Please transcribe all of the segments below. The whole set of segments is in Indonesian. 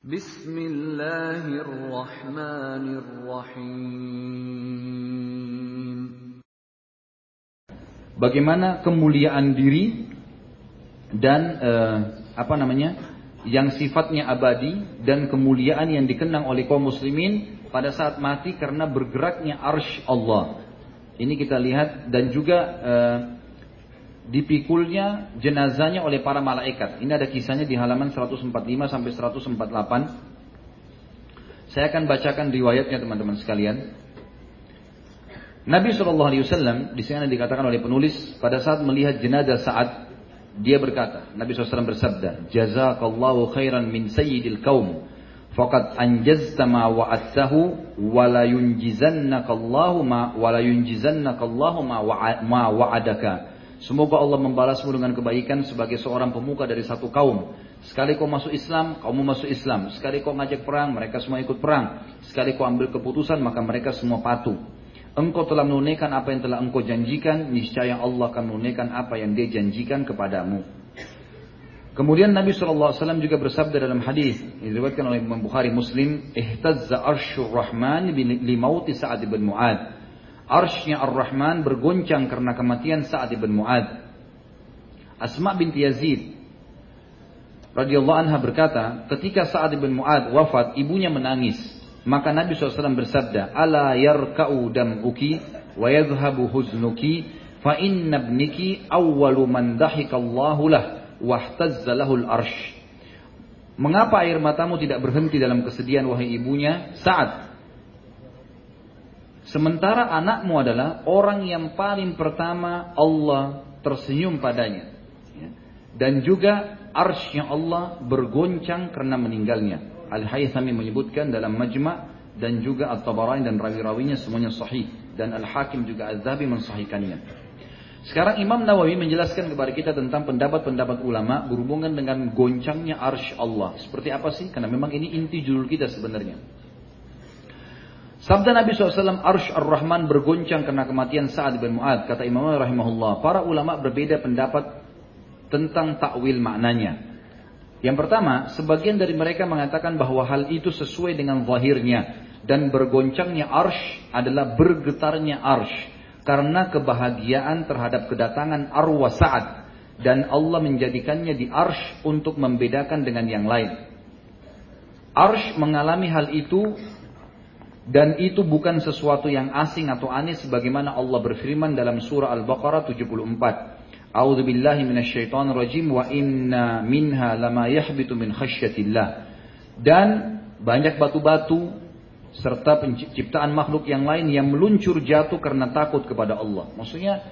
Bismillahirrahmanirrahim. Bagaimana kemuliaan diri dan uh, apa namanya yang sifatnya abadi dan kemuliaan yang dikenang oleh kaum muslimin pada saat mati karena bergeraknya arsh Allah. Ini kita lihat dan juga uh, dipikulnya jenazahnya oleh para malaikat. Ini ada kisahnya di halaman 145 sampai 148. Saya akan bacakan riwayatnya teman-teman sekalian. Nabi Shallallahu Alaihi Wasallam di sini dikatakan oleh penulis pada saat melihat jenazah saat dia berkata, Nabi SAW bersabda, Jazakallahu khairan min sayyidil kaum, faqad anjazta ma wa'adtahu, wa la yunjizannakallahu ma, wa la yunjizannakallahu ma, ma wa'adaka. Semoga Allah membalasmu dengan kebaikan sebagai seorang pemuka dari satu kaum. Sekali kau masuk Islam, kamu masuk Islam. Sekali kau ngajak perang, mereka semua ikut perang. Sekali kau ambil keputusan, maka mereka semua patuh. Engkau telah menunaikan apa yang telah engkau janjikan, niscaya Allah akan menunaikan apa yang dia janjikan kepadamu. Kemudian Nabi SAW juga bersabda dalam hadis yang diriwayatkan oleh Imam Bukhari Muslim, "Ihtazza arsyur rahman li mauti Sa'ad bin Mu'ad." Arshnya Ar-Rahman bergoncang karena kematian Sa'ad ibn Mu'ad. Asma binti Yazid radhiyallahu anha berkata, ketika Sa'ad ibn Mu'ad wafat, ibunya menangis. Maka Nabi SAW bersabda, Ala yarka'u dam'uki wa yadhhabu huznuki fa inna ibniki awwalu man dahikallahu lah wahtazza lahul arsh. Mengapa air matamu tidak berhenti dalam kesedihan wahai ibunya? Saat Sementara anakmu adalah orang yang paling pertama Allah tersenyum padanya. Ya. Dan juga arsnya Allah bergoncang karena meninggalnya. Al-Haythami menyebutkan dalam Majma' dan juga At-Tabarani dan rawi-rawinya semuanya sahih. Dan Al-Hakim juga Az-Zabi mensahihkannya. Sekarang Imam Nawawi menjelaskan kepada kita tentang pendapat-pendapat ulama berhubungan dengan goncangnya arsy Allah. Seperti apa sih? Karena memang ini inti judul kita sebenarnya. Sabda Nabi SAW, Arsh Ar-Rahman bergoncang karena kematian Sa'ad bin Mu'ad. Kata Imam rahimahullah, para ulama berbeda pendapat tentang takwil maknanya. Yang pertama, sebagian dari mereka mengatakan bahwa hal itu sesuai dengan zahirnya. Dan bergoncangnya arsh adalah bergetarnya arsh. Karena kebahagiaan terhadap kedatangan arwah Sa'ad. Dan Allah menjadikannya di arsh untuk membedakan dengan yang lain. Arsh mengalami hal itu dan itu bukan sesuatu yang asing atau aneh sebagaimana Allah berfirman dalam surah Al-Baqarah 74. A'udzu billahi minasyaitonir rajim wa inna minha lama yahbitu min khasyatillah. Dan banyak batu-batu serta penciptaan makhluk yang lain yang meluncur jatuh karena takut kepada Allah. Maksudnya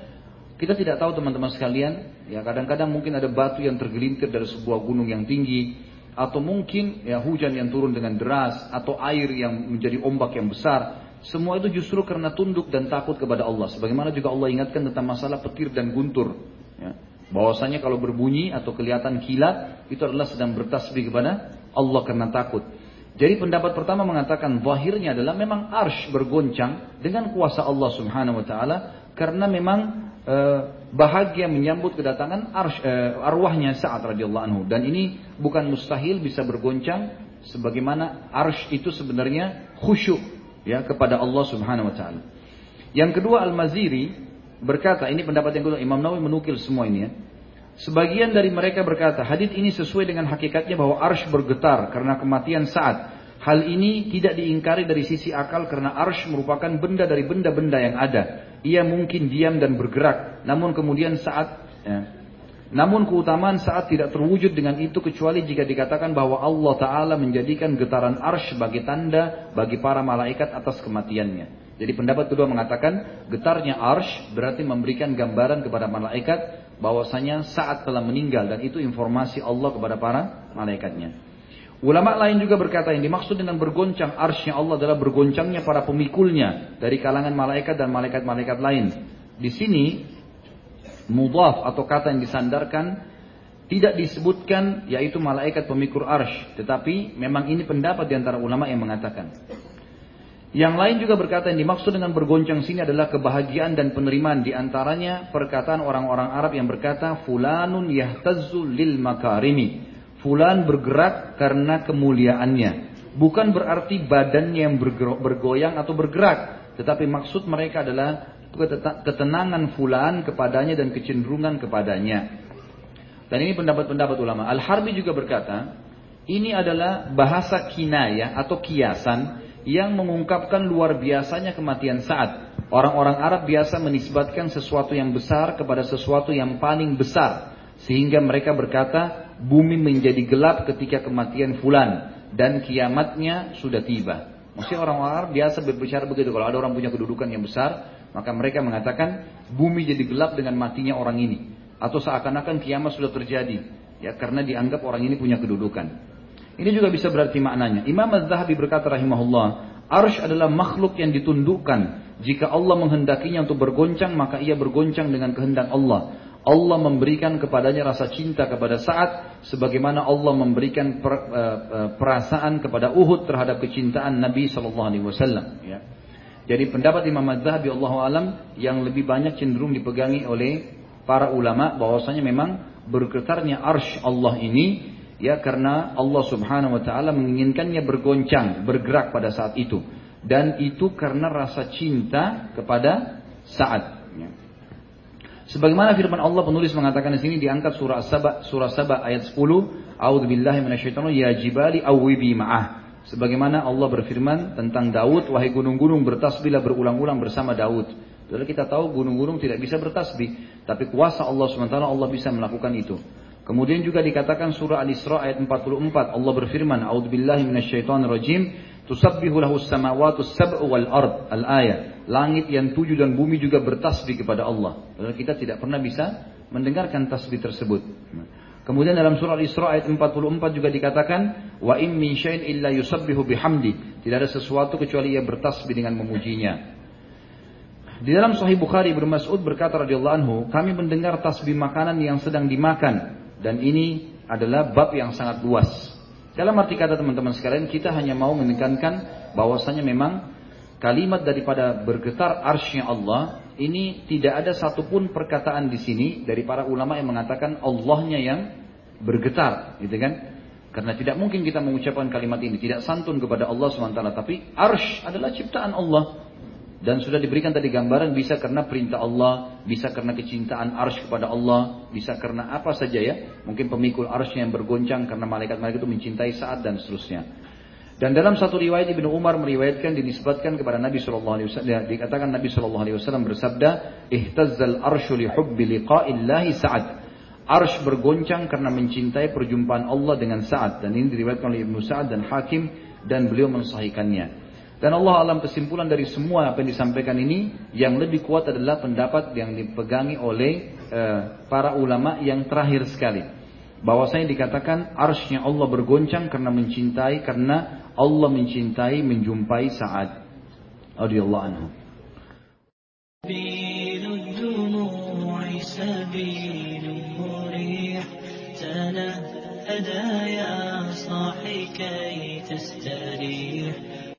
kita tidak tahu teman-teman sekalian, ya kadang-kadang mungkin ada batu yang tergelintir dari sebuah gunung yang tinggi, atau mungkin ya hujan yang turun dengan deras atau air yang menjadi ombak yang besar semua itu justru karena tunduk dan takut kepada Allah sebagaimana juga Allah ingatkan tentang masalah petir dan guntur ya. bahwasanya kalau berbunyi atau kelihatan kilat itu adalah sedang bertasbih kepada Allah karena takut jadi pendapat pertama mengatakan zahirnya adalah memang arsh bergoncang dengan kuasa Allah Subhanahu wa taala karena memang Eh, bahagia menyambut kedatangan arsh, uh, arwahnya Sa'ad radhiyallahu anhu dan ini bukan mustahil bisa bergoncang sebagaimana arsh itu sebenarnya khusyuk ya kepada Allah Subhanahu wa taala. Yang kedua Al-Maziri berkata, ini pendapat yang kedua Imam Nawawi menukil semua ini ya. Sebagian dari mereka berkata, hadis ini sesuai dengan hakikatnya bahwa arsh bergetar karena kematian Sa'ad. Hal ini tidak diingkari dari sisi akal karena arsh merupakan benda dari benda-benda yang ada ia mungkin diam dan bergerak, namun kemudian saat ya, namun keutamaan saat tidak terwujud dengan itu kecuali jika dikatakan bahwa Allah Ta'ala menjadikan getaran arsh sebagai tanda bagi para malaikat atas kematiannya. Jadi pendapat kedua mengatakan getarnya arsh berarti memberikan gambaran kepada malaikat bahwasanya saat telah meninggal dan itu informasi Allah kepada para malaikatnya. Ulama lain juga berkata yang dimaksud dengan bergoncang arsnya Allah adalah bergoncangnya para pemikulnya dari kalangan malaikat dan malaikat-malaikat lain. Di sini mudhaf atau kata yang disandarkan tidak disebutkan yaitu malaikat pemikul arsh, tetapi memang ini pendapat di antara ulama yang mengatakan. Yang lain juga berkata yang dimaksud dengan bergoncang sini adalah kebahagiaan dan penerimaan di antaranya perkataan orang-orang Arab yang berkata fulanun yahtazzu lil makarimi. Fulan bergerak karena kemuliaannya. Bukan berarti badannya yang bergoyang atau bergerak, tetapi maksud mereka adalah ketenangan fulan kepadanya dan kecenderungan kepadanya. Dan ini pendapat-pendapat ulama. Al-Harbi juga berkata, ini adalah bahasa kinayah atau kiasan yang mengungkapkan luar biasanya kematian saat. Orang-orang Arab biasa menisbatkan sesuatu yang besar kepada sesuatu yang paling besar. Sehingga mereka berkata, bumi menjadi gelap ketika kematian fulan. Dan kiamatnya sudah tiba. Maksudnya orang-orang Arab biasa berbicara begitu. Kalau ada orang punya kedudukan yang besar, maka mereka mengatakan, bumi jadi gelap dengan matinya orang ini. Atau seakan-akan kiamat sudah terjadi. Ya, karena dianggap orang ini punya kedudukan. Ini juga bisa berarti maknanya. Imam Az-Zahabi berkata rahimahullah, Arsh adalah makhluk yang ditundukkan. Jika Allah menghendakinya untuk bergoncang, maka ia bergoncang dengan kehendak Allah. Allah memberikan kepadanya rasa cinta kepada saat, sebagaimana Allah memberikan per, uh, perasaan kepada Uhud terhadap kecintaan Nabi Shallallahu Alaihi Wasallam. Ya. Jadi pendapat Imam Az-Zahabi Allah alam yang lebih banyak cenderung dipegangi oleh para ulama bahwasanya memang bergetarnya arsh Allah ini ya karena Allah Subhanahu wa taala menginginkannya bergoncang, bergerak pada saat itu. Dan itu karena rasa cinta kepada saat. Ya. Sebagaimana firman Allah penulis mengatakan di sini diangkat surah Saba surah Saba ayat 10, A'udzubillahi minasyaitonir ya jibali awwibi ma'ah. Sebagaimana Allah berfirman tentang Daud, wahai gunung-gunung bertasbihlah berulang-ulang bersama Daud. Jadi kita tahu gunung-gunung tidak bisa bertasbih, tapi kuasa Allah SWT Allah bisa melakukan itu. Kemudian juga dikatakan surah Al-Isra ayat 44 Allah berfirman A'udzubillahi minasyaitonirrajim tusabbihu lahu samawati sab'u wal ard al-ayat langit yang tujuh dan bumi juga bertasbih kepada Allah. Padahal kita tidak pernah bisa mendengarkan tasbih tersebut. Kemudian dalam surah Al-Isra ayat 44 juga dikatakan wa in min syai'in illa yusabbihu bihamdi. Tidak ada sesuatu kecuali ia bertasbih dengan memujinya. Di dalam Sahih Bukhari Ibnu Mas'ud berkata radhiyallahu anhu, kami mendengar tasbih makanan yang sedang dimakan dan ini adalah bab yang sangat luas. Dalam arti kata teman-teman sekalian, kita hanya mau menekankan bahwasanya memang kalimat daripada bergetar arsy Allah ini tidak ada satupun perkataan di sini dari para ulama yang mengatakan Allahnya yang bergetar, gitu kan? Karena tidak mungkin kita mengucapkan kalimat ini tidak santun kepada Allah SWT. Tapi arsh adalah ciptaan Allah. Dan sudah diberikan tadi gambaran bisa karena perintah Allah, bisa karena kecintaan arsh kepada Allah, bisa karena apa saja ya. Mungkin pemikul arshnya yang bergoncang karena malaikat-malaikat itu mencintai saat dan seterusnya. Dan dalam satu riwayat Ibnu Umar meriwayatkan dinisbatkan kepada Nabi Shallallahu Alaihi Wasallam dikatakan Nabi Shallallahu Alaihi Wasallam bersabda, "Ihtazzal arshu li hubbi liqa'illahi sa'ad." Arsh bergoncang karena mencintai perjumpaan Allah dengan saat dan ini diriwayatkan oleh Ibnu Sa'ad dan Hakim dan beliau mensahihkannya. Dan Allah alam kesimpulan dari semua apa yang disampaikan ini yang lebih kuat adalah pendapat yang dipegangi oleh uh, para ulama yang terakhir sekali Bahwasanya dikatakan arsnya Allah bergoncang karena mencintai karena Allah mencintai menjumpai saat. Radhiyallahu anhu. تنهدى يا صاحي كي تستريح